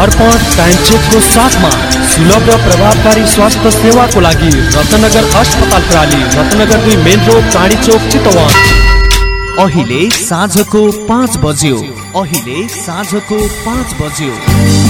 अर्पण time साथमा सुलभ र प्रभावकारी स्वास्थ्य सेवाको लागि रत्नगर अस्पताल प्राली रत्नगर दुई मेन रोड चाँडी चोक चितवन। अहिले साँझको पाँच बज्यो। अहिले साँझको पाँच बज्यो।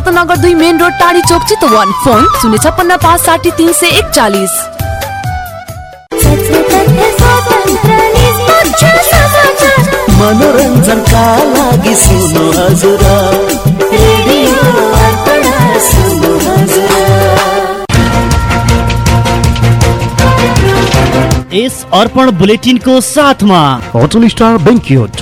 रत्नगर दुई मेन रोड टाढी चोक चितवन। फोन शून्य छप्पन्न पाँच साठी तिन सय एकचालिस। मनोरञ्जनका लागि सुन्नु हजुर। रेडियो अर्पण यस अर्पण बुलेटिनको साथमा। Hotel star banquet.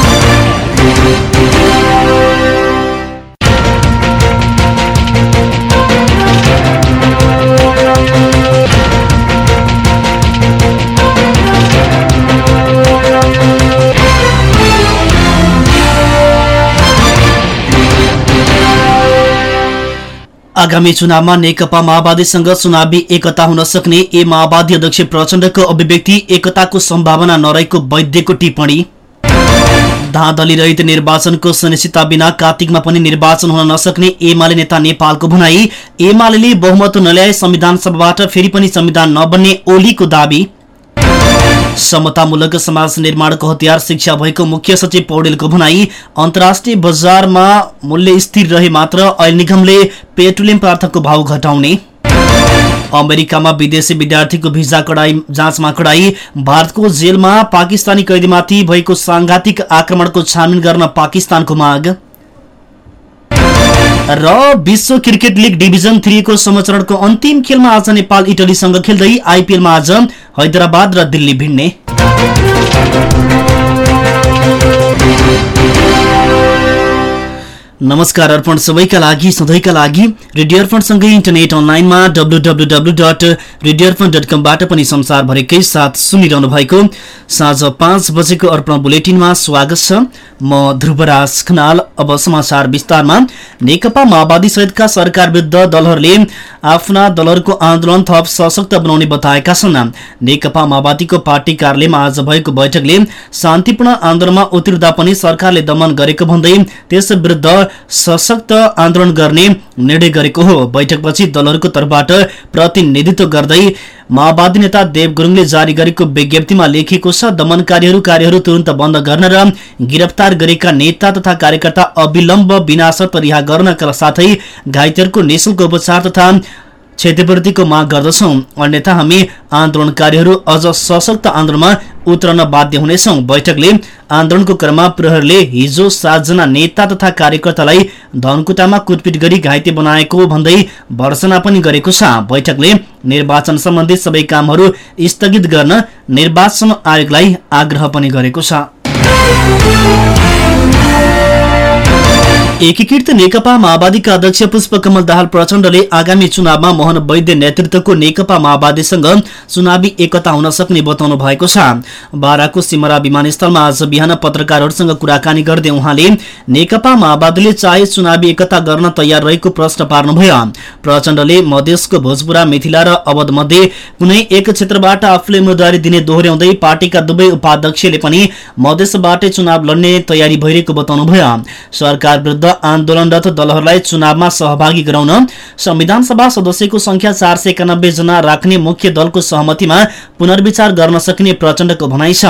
आगामी चुनावमा नेकपा माओवादीसँग चुनावी एकता हुन सक्ने ए माओवादी अध्यक्ष प्रचण्डको अभिव्यक्ति एकताको सम्भावना नरहेको वैद्यको टिप्पणी। धाँधली रहित निर्वाचनको सुनिश्चितता बिना कार्तिकमा पनि निर्वाचन हुन नसक्ने एमाले नेता नेपालको भनाई। एमाले बहुमत नल्याए संविधान सभाबाट फेरि पनि संविधान नबन्ने ओलीको दावी। समतामूलक समाज निर्माणको हतियार शिक्षा भएको मुख्य सचिव पौडेलको भनाई अन्तर्राष्ट्रिय बजारमा मूल्य स्थिर रहे मात्र ऐल निगमले पेट्रोलियम पदार्थको भाव घटाउने। अमेरिकामा विदेशी विद्यार्थीको भिजा कडाई जाँचमा कडाई भारतको जेलमा पाकिस्तानी कैदीमाथि भएको सांघातिक आक्रमणको छानबिन गर्न पाकिस्तानको माग। र विश्व क्रिकेट लिग डिभिजन थ्रीको संरचरणको अन्तिम खेलमा आज नेपाल इटलीसँग खेल्दै आइपिएलमा आज हैदराबाद र दिल्ली भिड्ने। नमस्कार अर्पण सबैका लागि सधैँका लागि रेडियो अर्पणसँगै इन्टरनेट अनलाइनमा W W W dot radio Arpan dot कमबाट पनि संसारभरिकै साथ सुनिरहनु भएको साँझ पाँच बजेको अर्पण बुलेटिनमा स्वागत छ म ध्रुवराज खनाल अब समाचार विस्तारमा नेकपा माओवादी सहितका सरकार विरुद्ध दलहरूले आफ्ना दलहरूको आन्दोलन थप सशक्त बनाउने बताएका छन् नेकपा माओवादीको पार्टी कार्यालयमा आज भएको बैठकले शान्तिपूर्ण आन्दोलनमा उत्रिँदा पनि सरकारले दमन गरेको भन्दै त्यस विरुद्ध सशक्त आन्दोलन गर्ने निर्णय गरेको हो। बैठकपछि दलहरूको तर्फबाट प्रतिनिधित्व गर्दै माओवादी नेता देव गुरुङले जारी गरेको विज्ञप्तिमा लेखिएको छ दमनकारीहरू कार्यहरू तुरन्त बन्द गर्न र गिरफ्तार गरेका नेता तथा कार्यकर्ता अविलम्ब विनाशर्त रिहा गर्नका साथै घाइतेहरूको निशुल्क उपचार तथा क्षतिपूर्तिको माग गर्दछौं। अन्यथा हामी आन्दोलनकारीहरू अझ सशक्त आन्दोलनमा उत्रन बाध्य हुनेछौं। बैठकले आन्दोलनको क्रममा प्रहरले हिजो सातजना नेता तथा कार्यकर्तालाई धनकुटामा कुटपिट गरी घाइते बनाएको भन्दै भर्सना पनि गरेको छ। बैठकले निर्वाचन सम्बन्धी सबै कामहरू स्थगित गर्न निर्वाचन आयोगलाई आग्रह पनि गरेको छ। एकीकृत नेकपा माओवादीका अध्यक्ष पुष्पकमल दाहाल प्रचण्डले आगामी चुनावमा मोहन वैद्य नेतृत्वको नेकपा माओवादीसँग चुनावी एकता हुन सक्ने बताउनु भएको छ। बाराको सिमरा विमानस्थलमा आज बिहान पत्रकारहरूसँग कुराकानी गर्दै उहाँले नेकपा माओवादीले चाहे चुनावी एकता गर्न तयार रहेको प्रश्न पार्नुभयो। प्रचण्डले मधेसको भोजपुरा मिथिला र अवध मध्ये कुनै एक क्षेत्रबाट आफूले उम्मेद्वारी दिने दोहोर्याउँदै पार्टीका दुवै उपाध्यक्षले पनि मधेसबाटै चुनाव लड्ने तयारी भइरहेको बताउनुभयो। सरकार विरुद्ध आन्दोलनरत दलहरूलाई चुनावमा सहभागी गराउन संविधान सभा सदस्यको संख्या चार सय एकानब्बे जना राख्ने मुख्य दलको सहमतिमा पुनर्विचार गर्न सकिने प्रचण्डको भनाइ छ।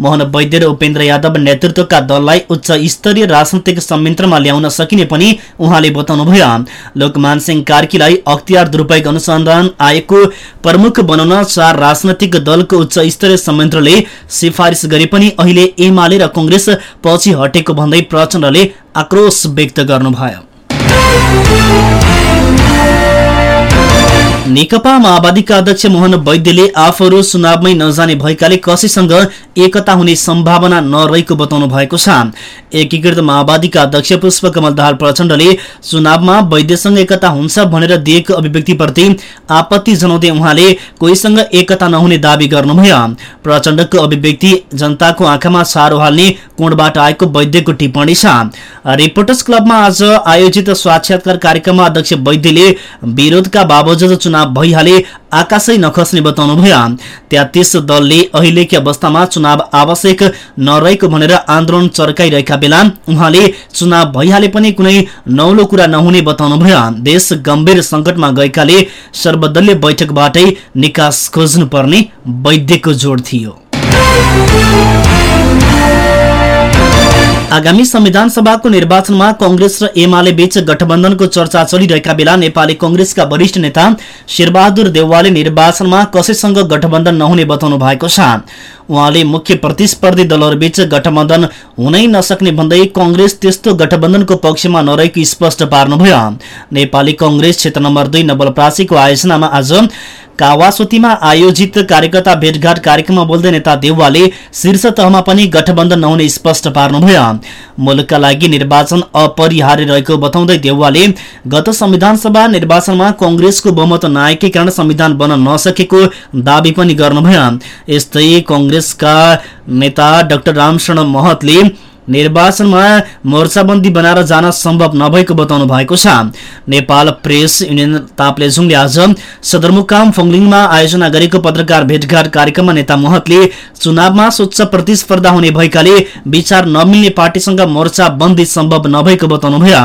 मोहन वैद्य र उपेन्द्र यादव नेतृत्वका दललाई उच्च स्तरीय राजनैतिक संयन्त्रमा ल्याउन सकिने पनि उहाँले बताउनुभयो। लोकमान सिंह कार्कीलाई अख्तियार दुरूपयोग अनुसन्धान आयोगको प्रमुख बनाउन चार राजनैतिक दलको उच्च स्तरीय संयन्त्रले सिफारिस गरे पनि अहिले एमाले र कंग्रेस पछि हटेको भन्दै प्रचण्डले आक्रोश व्यक्त गर्नुभयो। नेकपा माओवादीका अध्यक्ष मोहन वैद्यले आफूहरू चुनावमै नजाने भएकाले कसैसँग एकता हुने सम्भावना नरहेको बताउनु भएको छ। एकीकृत माओवादीका अध्यक्ष पुष्पकमल दाहाल प्रचण्डले चुनावमा वैद्यसँग एकता हुन्छ भनेर दिएको अभिव्यक्तिप्रति आपत्ति जनाउँदै उहाँले कोहीसँग एकता नहुने दावी गर्नुभयो। प्रचण्डको अभिव्यक्ति जनताको आँखामा सारो हाल्ने कोणबाट आएको वैद्यको टिप्पणी छ। रिपोर्टर्स क्लबमा आज आयोजित साक्षात्कार कार्यक्रममा अध्यक्ष वैद्यले विरोधका बावजुद चुनाव भइहाले आकाशै नखस्ने बताउनुभयो तेत्तिस दलले अहिलेकी अवस्थामा चुनाव आवश्यक नरहेको भनेर आन्दोलन चर्काइरहेका बेला उहाँले चुनाव भइहाले पनि कुनै नौलो कुरा नहुने बताउनुभयो देश गम्भीर संकटमा गएकाले सर्वदलीय बैठकबाटै निकास खोज्नुपर्ने वैद्यको जोड थियो। आगामी संविधान सभाको निर्वाचनमा कंग्रेस र एमाले बीच गठबन्धनको चर्चा चलिरहेका बेला नेपाली कंग्रेसका वरिष्ठ नेता शेरबहादुर देउवाले निर्वाचनमा कसैसँग गठबन्धन नहुने बताउनु भएको छ। उहाँले मुख्य प्रतिस्पर्धी दलहरूबीच गठबन्धन हुनै नसक्ने भन्दै कंग्रेस त्यस्तो गठबन्धनको पक्षमा नरहेको स्पष्ट पार्नुभयो। नेपाली कंग्रेस क्षेत्र नम्बर दुई नवलप्रासीको आयोजनामा आज कावासोतीमा आयोजित कार्यकर्ता भेटघाट कार्यक्रममा बोल्दै नेता देउवाले शीर्ष तहमा पनि गठबन्धन नहुने स्पष्ट पार्नुभयो। मुलुकका लागि निर्वाचन अपरिहार्य रहेको बताउँदै देउवाले गत संविधान सभा निर्वाचनमा कंग्रेसको बहुमत नआएकै कारण संविधान बन्न नसकेको दावी पनि गर्नुभयो। यस्तै कंग्रेसका नेता डाक्टर रामशरण महतले निर्वाचनमा मोर्चाबन्दी बनाएर जान सम्भव नभएको बताउनु भएको छ। नेपाल प्रेस युनियन ताप्लेजुङले आज सदरमुकाम फङलिङमा आयोजना गरेको पत्रकार भेटघाट कार्यक्रममा नेता महतले चुनावमा स्वच्छ प्रतिस्पर्धा हुने भएकाले विचार नमिल्ने पार्टीसँग मोर्चाबन्दी सम्भव नभएको बताउनुभयो।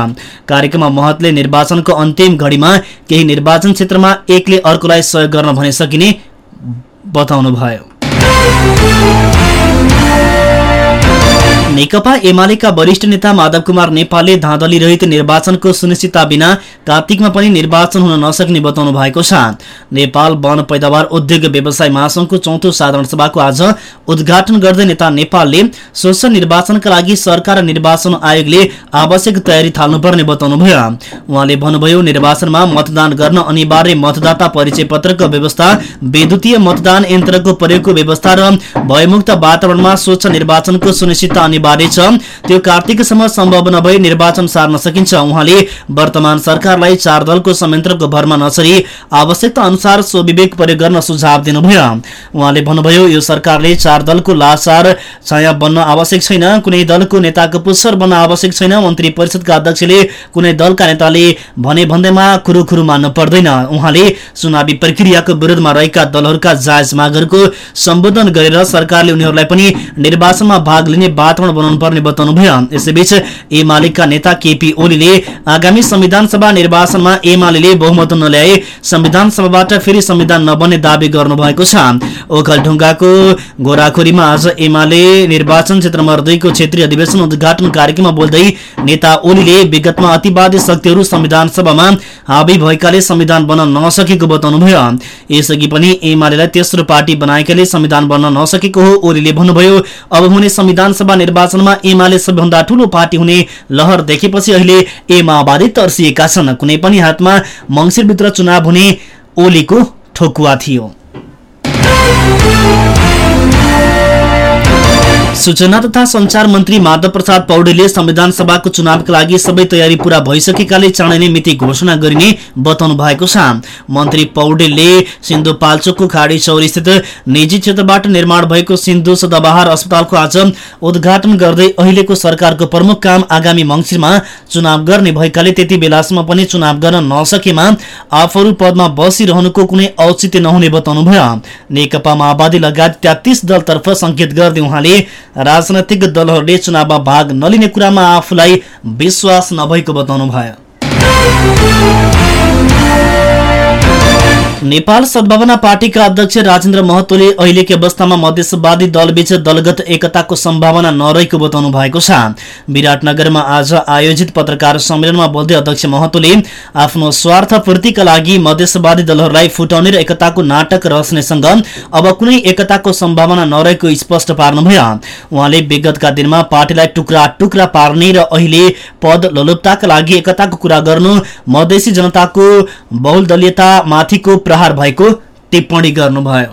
कार्यक्रममा महतले निर्वाचनको अन्तिम घडीमा केही निर्वाचन क्षेत्रमा एकले अर्कोलाई सहयोग गर्न भने सकिने बताउनुभयो। Música नेकपा एमालेका वरिष्ठ नेता माधव कुमार नेपालले धाँधली रहित निर्वाचनको सुनिश्चितता बिना कार्तिकमा पनि निर्वाचन हुन नसक्ने बताउनु भएको छ। नेपाल वन पैदावार उद्योग व्यवसाय महासंघको चौथो साधारण सभाको आज उद्घाटन गर्दै नेता नेपालले स्वच्छ निर्वाचनका लागि सरकार निर्वाचन आयोगले आवश्यक तयारी थाल्नुपर्ने बताउनुभयो। उहाँले भन्नुभयो निर्वाचनमा मतदान गर्न अनिवार्य मतदाता परिचय पत्रको व्यवस्था विद्युतीय मतदान यन्त्रको प्रयोगको व्यवस्था र भयमुक्त वातावरणमा स्वच्छ निर्वाचनको सुनिश्चितता अनिवार्य छ त्यो कार्तिकसम्म सम्भव नभई निर्वाचन सार्न सकिन्छ। उहाँले वर्तमान सरकारलाई चार दलको संयन्त्रको भरमा नचरी आवश्यकता अनुसार स्वविवेक प्रयोग गर्न सुझाव दिनुभयो। उहाँले भन्नुभयो यो सरकारले चार दलको लाचार छाया बन्न आवश्यक छैन। कुनै दलको नेताको पुष्कर बन्न आवश्यक छैन। मन्त्री परिषदका अध्यक्षले कुनै दलका नेताले भने भन्दैमा खुरु मान्नु पर्दैन। उहाँले चुनावी प्रक्रियाको विरोधमा रहेका दलहरूका जायज मागहरूको सम्बोधन गरेर सरकारले उनीहरूलाई पनि निर्वाचनमा भाग लिने वातावरण बनाउनु पर्ने बताउनुभयो यसैबीच एमालेका नेता केपी ओलीले आगामी संविधान सभा निर्वाचनमा एमाले बहुमत नल्याए संविधान सभाबाट फेरि संविधान नबन्ने दावी गर्नुभएको छ। ओखलढुङ्गाको गोराखोरीमा आज एमाले निर्वाचन क्षेत्र नम्बर दुईको क्षेत्रीय अधिवेशन उद्घाटन कार्यक्रममा बोल्दै नेता ओलीले विगतमा अतिवादी शक्तिहरू संविधान सभामा हावी भएकाले संविधान बन्न नसकेको बताउनुभयो यसअघि पनि एमालेलाई तेस्रो पार्टी बनाएकाले संविधान बन्न नसकेको हो ओलीले भन्नुभयो। अब हुने संविधान सभा निर्वाचनमा एमाले सबैभन्दा ठूलो पार्टी हुने लहर देखेपछि अहिले ए माओवादी तर्सिएका छन्। कुनै पनि हातमा मङ्सिरभित्र चुनाव हुने ओलीको ठोकुवा थियो। सूचना तथा संचार मन्त्री माधव प्रसाद पौडेलले संविधान सभाको चुनावका लागि सबै तयारी पूरा भइसकेकाले चाँडै नै मिति घोषणा गरिने बताउनु भएको छ। मन्त्री पौडेलले सिन्धुपाल्चोकको खाडी चौर स्थित निजी क्षेत्रबाट निर्माण भएको सिन्धु सदाबहार अस्पतालको आज उद्घाटन गर्दै अहिलेको सरकारको प्रमुख काम आगामी मङ्सिरमा चुनाव गर्ने भएकाले त्यति बेलासम्म पनि चुनाव गर्न नसकेमा आफूहरू पदमा बसिरहनुको कुनै औचित्य नहुने बताउनुभयो। नेकपा माओवादी लगायत तेत्तिस दलतर्फ संकेत गर्दै उहाँले राजनैतिक दलहरूले चुनावमा भाग नलिने कुरामा आफूलाई विश्वास नभएको बताउनु भयो नेपाल सद्भावना पार्टीका अध्यक्ष राजेन्द्र महतोले अहिलेको अवस्थामा मधेसवादी दलबीच दलगत एकताको सम्भावना नरहेको बताउनु भएको छ। विराटनगरमा आज आयोजित पत्रकार सम्मेलनमा बोल्दै अध्यक्ष महतोले आफ्नो स्वार्थ पूर्तिका लागि मधेसवादी दलहरूलाई फुटाउने र एकताको नाटक रच्नेसँग अब कुनै एकताको सम्भावना नरहेको स्पष्ट पार्नुभयो। उहाँले विगतका दिनमा पार्टीलाई टुक्रा टुक्रा पार्ने र अहिले पद लोलुप्ताका लागि एकताको कुरा गर्नु मधेसी जनताको बहुदलीयतामाथिको प्रहार भएको टिप्पणी गर्नुभयो।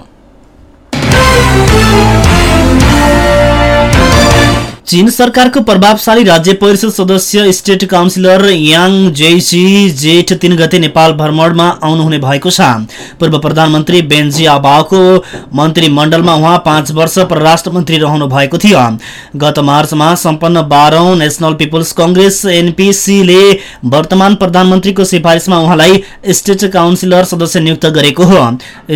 चीन सरकारको प्रभावशाली राज्य परिषद सदस्य स्टेट काउन्सिलर याङ जेसी जेठ तीन गते नेपाल भ्रमणमा आउनुहुने भएको छ। पूर्व प्रधानमन्त्री बेन्जी आबाको मन्त्रीमण्डलमा उहाँ पाँच वर्ष परराष्ट्र मन्त्री रहनु भएको थियो। गत मार्चमा सम्पन्न बाह्रौं नेसनल पिपुल्स कंग्रेस एनपीसीले वर्तमान प्रधानमन्त्रीको सिफारिसमा उहाँलाई स्टेट काउन्सिलर सदस्य नियुक्त गरेको हो।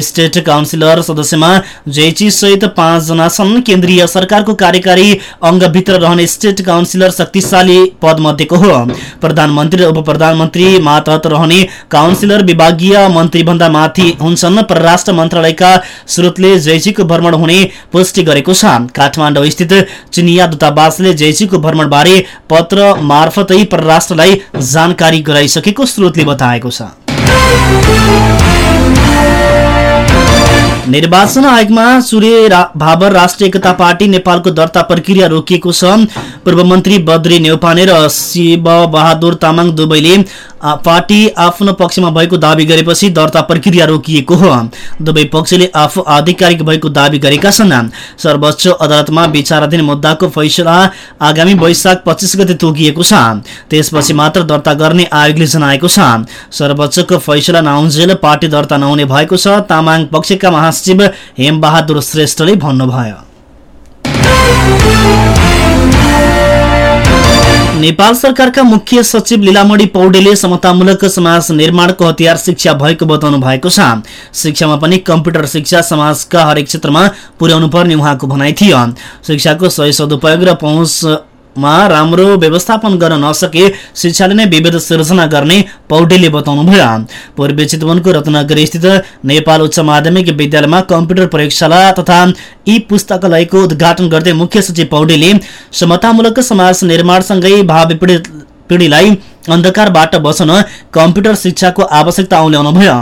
स्टेट काउन्सिलर सदस्यमा जेची सहित पाँचजना छन्। केन्द्रीय सरकारको कार्यकारी अङ्ग भित्र रहने स्टेट काउन्सिलर शक्तिशाली पद मध्येको हो। प्रधानमन्त्री र उप प्रधानमन्त्री मातहत रहने काउन्सिलर विभागीय मन्त्रीभन्दा माथि हुन्छन्। परराष्ट्र मन्त्रालयका स्रोतले जैसीको भ्रमण हुने पुष्टि गरेको छ। काठमाडौँ स्थित चिनिया दूतावासले जैसीको भ्रमणबारे पत्र मार्फतै परराष्ट्रलाई जानकारी गराइसकेको स्रोतले बताएको छ। निर्वाचन आयोगमा सूर्य रा, भावर राष्ट्रिय एकता पार्टी नेपालको दर्ता प्रक्रिया रोकिएको छ। पूर्व मन्त्री बद्री नेउपाने र शिव बहादुर तामाङ दुवैले पार्टी आफ्नो पक्षमा भएको दावी गरेपछि दर्ता प्रक्रिया रोकिएको हो। दुवै पक्षले आफू आधिकारिक भएको दावी गरेका छन्। सर्वोच्च अदालतमा विचाराधीन मुद्दाको फैसला आगामी वैशाख पच्चिस गते तोकिएको छ। त्यसपछि मात्र दर्ता गर्ने आयोगले जनाएको छ। सर्वोच्चको फैसला नआउन्जेल पार्टी दर्ता नहुने भएको छ। तामाङ पक्षका महासचिव हेमबहादुर श्रेष्ठले भन्नुभयो। नेपाल सरकारका मुख्य सचिव लीलामणि पौडेले समतामूलक समाज निर्माणको हतियार शिक्षा भएको बताउनु भएको छ। शिक्षामा पनि कम्प्युटर शिक्षा समाजका हरेक क्षेत्रमा पुर्याउनु पर्ने उहाँको भनाइ थियो। शिक्षाको सही सदुपयोग र पहुँचमा राम्रो व्यवस्थापन गर्न नसके शिक्षाले नै विविध सिर्जना गर्ने पौडेलले बताउनुभयो पूर्वी चितवनको रत्नगर स्थित नेपाल उच्च माध्यमिक विद्यालयमा कम्प्युटर प्रयोगशाला तथा यी पुस्तकालयको उद्घाटन गर्दै मुख्य सचिव पौडेलले समतामूलक समाज निर्माणसँगै भावी पीडित पिँढीलाई अन्धकारबाट बचाउन कम्प्युटर शिक्षाको आवश्यकता औल्याउनु भयो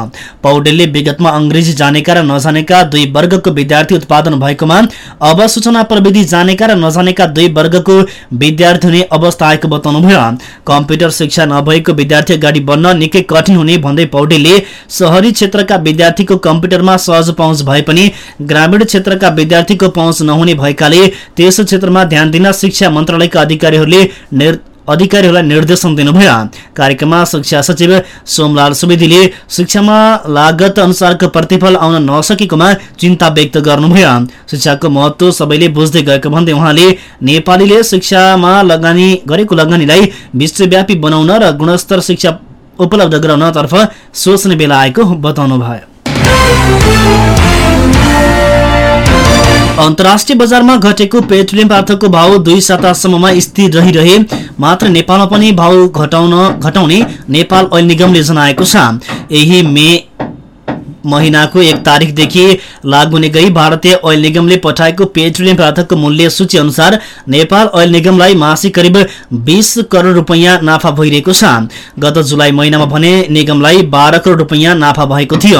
पौडेलले विगतमा अङ्ग्रेजी जानेका र नजानेका दुई वर्गको विद्यार्थी उत्पादन भएकोमा अब सूचना प्रविधि जानेका र नजानेका दुई वर्गको विद्यार्थी हुने अवस्था आएको बताउनुभयो कम्प्युटर शिक्षा नभएको विद्यार्थी अगाडि बढ्न निकै कठिन हुने भन्दै पौडेलले शहरी क्षेत्रका विद्यार्थीको कम्प्युटरमा सहज पहुँच भए पनि ग्रामीण क्षेत्रका विद्यार्थीको पहुँच नहुने भएकाले त्यस क्षेत्रमा ध्यान दिन शिक्षा मन्त्रालयका अधिकारीहरूले अधिकारीहरूलाई निर्देशन दिनुभयो। कार्यक्रममा शिक्षा सचिव सोमलाल सुवेदीले शिक्षामा लागत अनुसारको प्रतिफल आउन नसकेकोमा चिन्ता व्यक्त गर्नुभयो। शिक्षाको महत्व सबैले बुझ्दै गएको भन्दै उहाँले नेपालीले शिक्षामा लगानी गरेको लगानीलाई विश्वव्यापी बनाउन र गुणस्तर शिक्षा उपलब्ध गराउनतर्फ सोच्ने बेला आएको बताउनु भयो अन्तर्राष्ट्रिय बजारमा घटेको पेट्रोलियम पदार्थको भाव दुई सातासम्ममा स्थिर रहिरहे। मात्र नेपालमा पनि भाव घटाउन घटाउने नेपाल ऐल निगमले जनाएको छ। यही मे महिनाको एक तारिकदेखि लागू हुने गई भारतीय ऐल निगमले पठाएको पेट्रोलियम पदार्थको मूल्य सूची अनुसार नेपाल ऐल निगमलाई मासिक करिब बीस करोड रुपियाँ नाफा भइरहेको छ। गत जुलाई महिनामा भने निगमलाई बाह्र करोड रुपियाँ नाफा भएको थियो।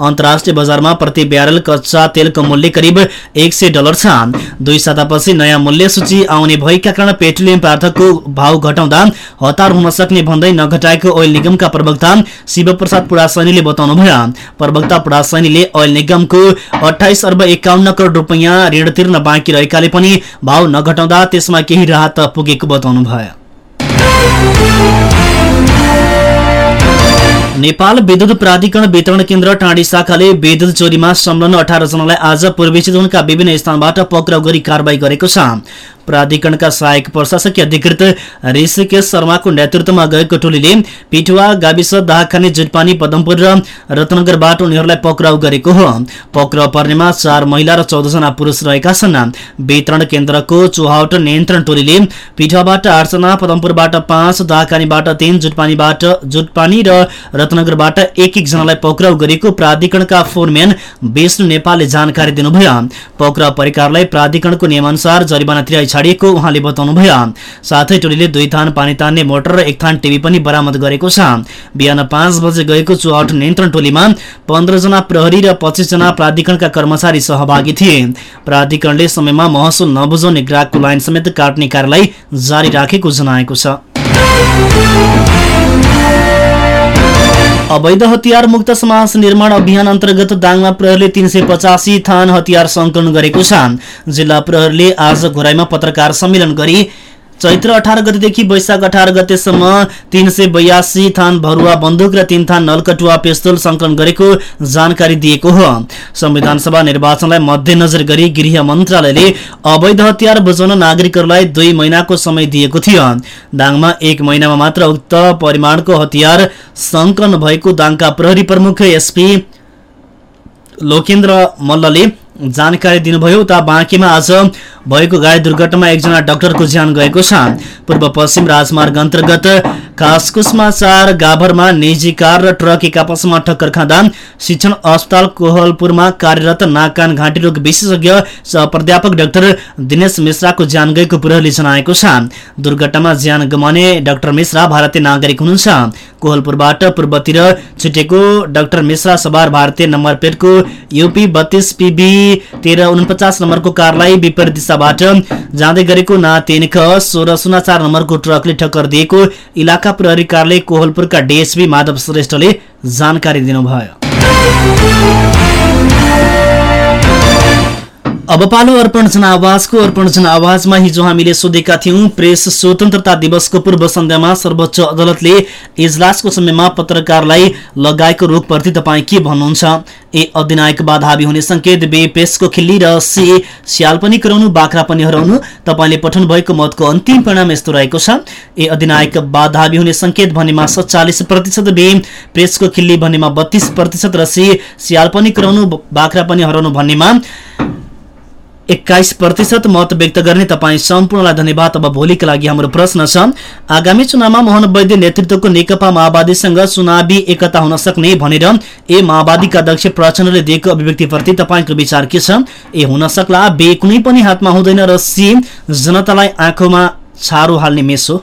अन्तर्राष्ट्रिय बजारमा प्रति ब्यारल कच्चा तेलको मूल्य करिब एक सय डलर छ। दुई सातापछि नयाँ मूल्य सूची आउने भएका कारण पेट्रोलियम पदार्थको भाव घटाउँदा हतार हुन सक्ने भन्दै नघटाएको ऐल निगमका प्रवक्ता शिवप्रसाद पुरासैनीले बताउनुभयो। प्रताप रासाइनीले ऐल निगमको अठाइस अर्ब एकाउन्न करोड रुपियाँ ऋण तिर्न बाँकी रहेकाले पनि भाव नघटाउँदा त्यसमा केही राहत पुगेको बताउनु भयो। नेपाल विद्युत प्राधिकरण वितरण केन्द्र टाँडी शाखाले विद्युत चोरीमा संलग्न अठार जनालाई आज पूर्वी चितवनका विभिन्न स्थानबाट पक्राउ गरी कारवाही गरेको छ। प्राधिकरणका सहायक प्रशासकीय अधिकृत ऋषिकेश शर्माको नेतृत्वमा गएको टोलीले पिठुवा गाविस दाहखाने जुटपानी पदमपुर र रत्नगरबाट उनीहरूलाई पक्राउ गरेको हो। पक्राउ पर्नेमा चार महिला र चौधजना पुरुष रहेका छन्। वितरण केन्द्रको चुहावट नियन्त्रण टोलीले पिठुवाबाट आठजना पदमपुरबाट पाँच दाहखानीबाट तीन जुटपानीबाट जुटपानी र रत्नगरबाट एक एकजनालाई पक्राउ गरेको प्राधिकरणका फोरम्यान विष्णु नेपालले जानकारी दिनुभयो। पक्राउ परिकारलाई प्राधिकरणको नियमअनुसार जरिवाना तिराई छाडिएको उहाँले बताउनुभयो साथै टोलीले दुई थान पानी तान्ने मोटर र एक थान टिभी पनि बरामद गरेको छ। बिहान पाँच बजे गएको चुहावट नियन्त्रण टोलीमा पन्ध्रजना प्रहरी र पच्चिसजना प्राधिकरणका कर्मचारी सहभागी थिए। प्राधिकरणले समयमा महसुल नबुझाउने ग्राहकको लाइन समेत काट्ने कार्यलाई जारी राखेको जनाएको छ। अवैध हतियार मुक्त समाज निर्माण अभियान अन्तर्गत दाङमा प्रहरीले तीन सय पचासी थान हतियार संकलन गरेको छ जिल्ला प्रहरीले आज घोराईमा पत्रकार सम्मेलन गरी चैत्र अठार गतेदेखि वैशाख अठार गतेसम्म तीन सय बयासी थान भरुवा बन्दुक र तीन थान नलकटुवा पिस्तोल संकलन गरेको जानकारी दिएको हो। संविधान सभा निर्वाचनलाई मध्यनजर गरी गृह मन्त्रालयले अवैध हतियार बुझाउन नागरिकहरूलाई दुई महिनाको समय दिएको थियो। दाङमा एक महिनामा मात्र उक्त परिमाणको हतियार संकलन भएको दाङका प्रहरी प्रमुख एसपी लोकेन्द्र मल्लले जानकारी दिनुभयो उता बाँकीमा आज भएको गाडी दुर्घटनामा एकजना डाक्टरको ज्यान गएको छ। पूर्व पश्चिम राजमार्ग अन्तर्गत कासकुसमा चार गाभरमा निजी कार र ट्रक एक आपसमा टक्कर खाँदा शिक्षण अस्पताल कोहलपुरमा कार्यरत नाक कान घाँटी रोग विशेषज्ञ प्राध्यापक डाक्टर दिनेश मिश्राको ज्यान गएको प्रहरीले जनाएको छ। दुर्घटनामा ज्यान गमाउने डाक्टर मिश्रा भारतीय नागरिक हुनुहुन्छ। कोहलपुरबाट पूर्वतिर छुटेको डाक्टर मिश्रा सवार भारतीय नम्बर प्लेटको युपी बत्तीस पिबी तेह्र उनपचास नम्बरको कारलाई विपरीत दिशाबाट जाँदै गरेको ना तीन ख सोह्र शून्य चार नम्बरको ट्रकले टक्कर दिएको इलाका प्रहरी कार्यालय कोहलपुरका डिएसपी माधव श्रेष्ठले जानकारी दिनुभयो। अब पालो अर्पण जनावाजको अर्पण जनावाजमा हिजो हामीले सोधेका थियौं प्रेस स्वतन्त्रता दिवसको पूर्व सन्ध्यामा सर्वोच्च अदालतले इजलासको समयमा पत्रकारलाई लगाएको रोगप्रति तपाईँ के भन्नुहुन्छ? ए अधिनायक बाधाबी हुने संकेत बे पेसको खिल्ली र सी स्याल पनि कराउनु बाख्रा पनि हराउनु तपाईँले पठाउनु भएको मतको अन्तिम परिणाम यस्तो रहेको छ। ए अधिनायक बाधाबी हुने संकेत भन्नेमा सत्तालिस प्रतिशत बे प्रेसको खिल्ली भन्नेमा बत्तीस प्रतिशत र सी स्याल पनि कराउनु बाख्रा पनि हराउनु भन्नेमा एक्काइस प्रतिशत मत व्यक्त गर्ने तपाईँ सम्पूर्णलाई धन्यवाद। अब भोलिका लागि हाम्रो प्रश्न छ आगामी चुनावमा मोहन वैद्य नेतृत्वको नेकपा माओवादीसँग चुनावी एकता हुन सक्ने भनेर ए माओवादीका अध्यक्ष प्रचण्डले दिएको अभिव्यक्तिप्रति तपाईँको विचार के छ? ए हुन सक्ला बे कुनै पनि हातमा हुँदैन र सी जनतालाई आँखोमा छारो हाल्ने मेसो।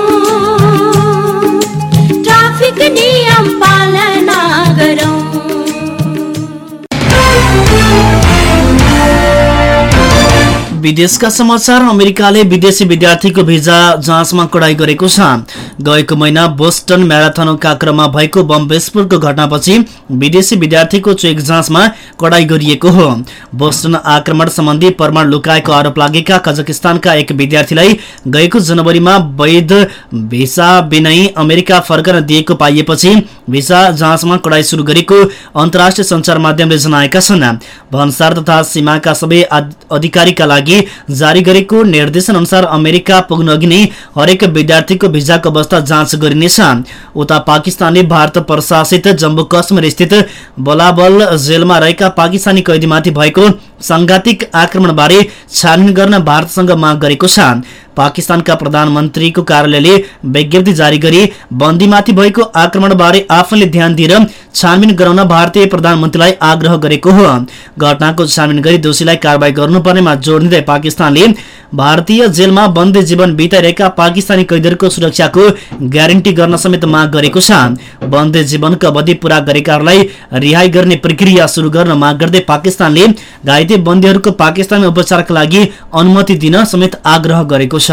ट्राफिक विदेशका समाचार अमेरिकाले विदेशी विद्यार्थीको भिजा जाँचमा कडाई गरेको छ। गएको महिना बोस्टन म्याराथनका क्रममा भएको बम विस्फोटको घटनापछि विदेशी विद्यार्थीको चेक जाँचमा कडाई गरिएको हो। बोस्टन आक्रमण सम्बन्धी प्रमाण लुकाएको आरोप लागेका कजाकिस्तानका एक विद्यार्थीलाई गएको जनवरीमा वैध भिसा बिनै अमेरिका फर्कन दिएको पाइएपछि भिसा जाँचमा कडाई शुरू गरेको अन्तर्राष्ट्रिय सञ्चार माध्यमले जनाएका छन्। भन्सार तथा सीमाका सबै अधिकारीका लागि जारी गरेको निर्देशन अनुसार अमेरिका पुग्न अघि नै हरेक विद्यार्थीको भिजाको अवस्था जाँच गरिनेछ। उता पाकिस्तानले भारत प्रशासित जम्मू कश्मीर स्थित बलाबल जेलमा रहेका पाकिस्तानी कैदीमाथि भएको सांघातिक आक्रमणबारे छानबिन गर्न भारतसँग माग गरेको छ पाकिस्तानका प्रधानमन्त्रीको कार्यालयले विज्ञप्ति जारी गरी बन्दीमाथि भएको आक्रमणबारे आफैले ध्यान दिएर छानबिन गराउन भारतीय प्रधानमन्त्रीलाई आग्रह गरेको हो। घटनाको छानबिन गरी दोषीलाई कारवाही गर्नुपर्नेमा जोड दिँदै पाकिस्तानले भारतीय जेलमा बन्दी जीवन बिताइरहेका पाकिस्तानी कैदीहरूको सुरक्षाको ग्यारेन्टी गर्न समेत माग गरेको छ। बन्दी जीवनको अवधि पूरा गरेकाहरूलाई रिहाई गर्ने प्रक्रिया शुरू गर्न माग गर्दै पाकिस्तानले बन्दीहरूको पाकिस्तानमा उपचारका लागि अनुमति दिन समेत आग्रह गरेको छ।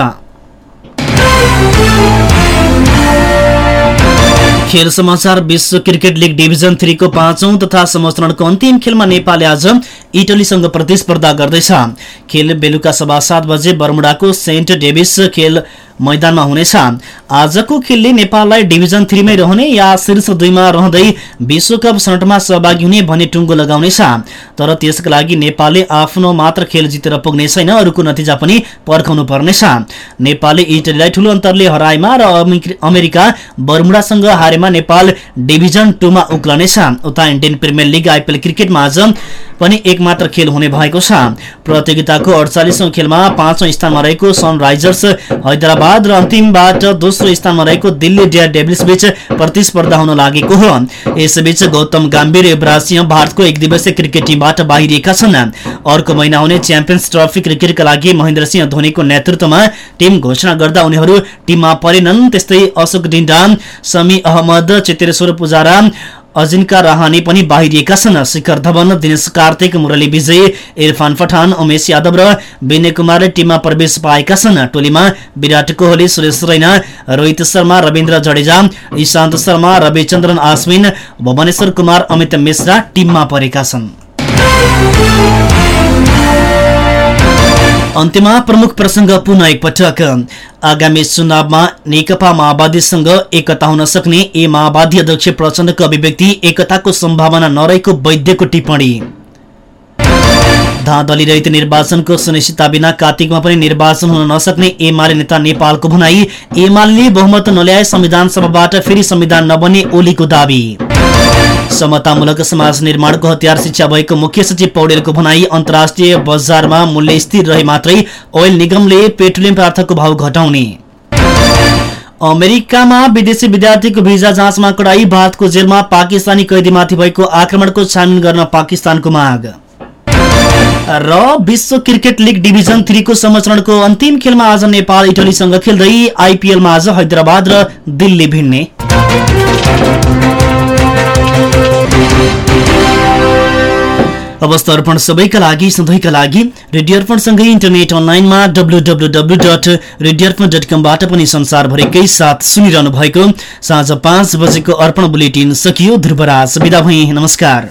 खेल समाचार विश्व क्रिकेट लिग डिभिजन थ्रीको पाँचौं तथा संस्करणको अन्तिम खेलमा नेपालले आज इटलीसँग प्रतिस्पर्धा गर्दैछ। खेल बेलुका सभा सात बजे बर्मुडाको सेन्ट डेभिस खेल मैदानमा हुनेछ। आजको खेलले नेपाललाई डिभिजन थ्रीमै रहने या शीर्ष दुईमा रहँदै विश्वकप सनटमा सहभागी हुने भन्ने टुङ्गो लगाउनेछ। तर त्यसका लागि नेपालले आफ्नो मात्र खेल जितेर पुग्ने छैन अरूको नतिजा पनि पर्खाउनु पर्नेछ। नेपालले इटलीलाई ठूलो अन्तरले हराएमा र अमेरिका बर्मुडासँग हारेमा नेपाल डिभिजन टूमा उक्लनेछ। उता इन्डियन प्रिमियर लिग आइपिएल क्रिकेटमा आज पनि एक मात्र खेल हुने भएको छ। प्रतियोगिताको अडचालिसौं खेलमा पाँचौं स्थानमा रहेको सनराइजर्स हैदराबाद र अन्तिमबाट दोस्रो स्थानमा रहेको दिल्ली डेयर बीच प्रतिस्पर्धा हुन लागेको हो। यसबीच गौतम गम्भीर युवराज सिंह भारतको एक दिवसीय क्रिकेट टिमबाट बाहिरिएका छन्। अर्को महिना हुने च्याम्पियन्स ट्रफी क्रिकेटका लागि महेन्द्र सिंह धोनीको नेतृत्वमा टिम घोषणा गर्दा उनीहरू टिममा परेनन् त्यस्तै अशोक डिन्डा समी अहमद चितेश्वर पुजारा अजिनका रहाने पनि बाहिरिएका छन्। शिखर धवन दिनेश कार्तिक मुरली विजय इरफान पठान उमेश यादव र विनय कुमारले टिममा प्रवेश पाएका छन्। टोलीमा विराट कोहली सुरेश रैना रोहित शर्मा रविन्द्र जडेजा इशान्त शर्मा रविचन्द्रन आश्विन भुवनेश्वर कुमार अमित मिश्रा टिममा परेका छन्। अन्त्यमा प्रमुख प्रसङ्ग पुनः एकपटक आगामी चुनावमा नेकपा माओवादीसँग एकता हुन सक्ने ए माओवादी अध्यक्ष प्रचण्डको अभिव्यक्ति एकताको सम्भावना नरहेको वैद्यको टिप्पणी। धाँधली रहित निर्वाचनको सुनिश्चितता बिना कार्तिकमा पनि निर्वाचन हुन नसक्ने एमाले नेता नेपालको भनाई एमाले बहुमत नल्याए संविधान सभाबाट फेरि संविधान नबन्ने ओलीको दावी। समतामूलक समाज निर्माणको हतियार शिक्षा भएको मुख्य सचिव पौडेलको भनाई अन्तर्राष्ट्रिय बजारमा मूल्य स्थिर रहे मात्रै ओइल निगमले पेट्रोलियम पदार्थको भाव घटाउने। अमेरिकामा विदेशी विद्यार्थीको भिजा जाँचमा कडाई भारतको जेलमा पाकिस्तानी कैदीमाथि भएको आक्रमणको छानबिन गर्न पाकिस्तानको माग। र विश्व क्रिकेट लिग डिभिजन थ्रीको संरक्षणको अन्तिम खेलमा आज नेपाल इटलीसँग खेल्दै आइपिएलमा आज हैदराबाद र दिल्ली भिड्ने। अवस्था अर्पण सबैका लागि सधैँका लागि रेडियो अर्पणसँगै इन्टरनेट अनलाइनमा W W W dot radio Arpan dot कमबाट पनि संसारभरिकै साथ सुनिरहनु भएको साँझ पाँच बजेको अर्पण बुलेटिन सकियो ध्रुवराज। विदा भई नमस्कार।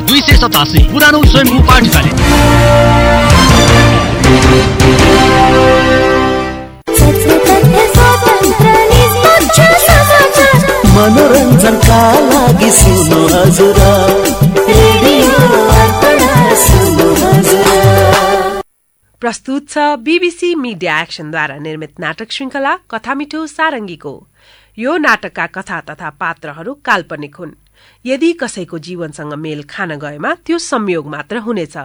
दुई सय सतासी पुरानो स्वयम्भू पाठशाला मनोरञ्जनका लागि सुन्नु हजुर। प्रस्तुत छ बीबीसी मिडिया एक्सनद्वारा निर्मित नाटक श्रृङ्खला कथा मिठो सारङ्गीको यो नाटकका कथा तथा पात्रहरू काल्पनिक हुन्। यदि कसैको जीवनसँग मेल खान गएमा त्यो संयोग मात्र हुनेछ।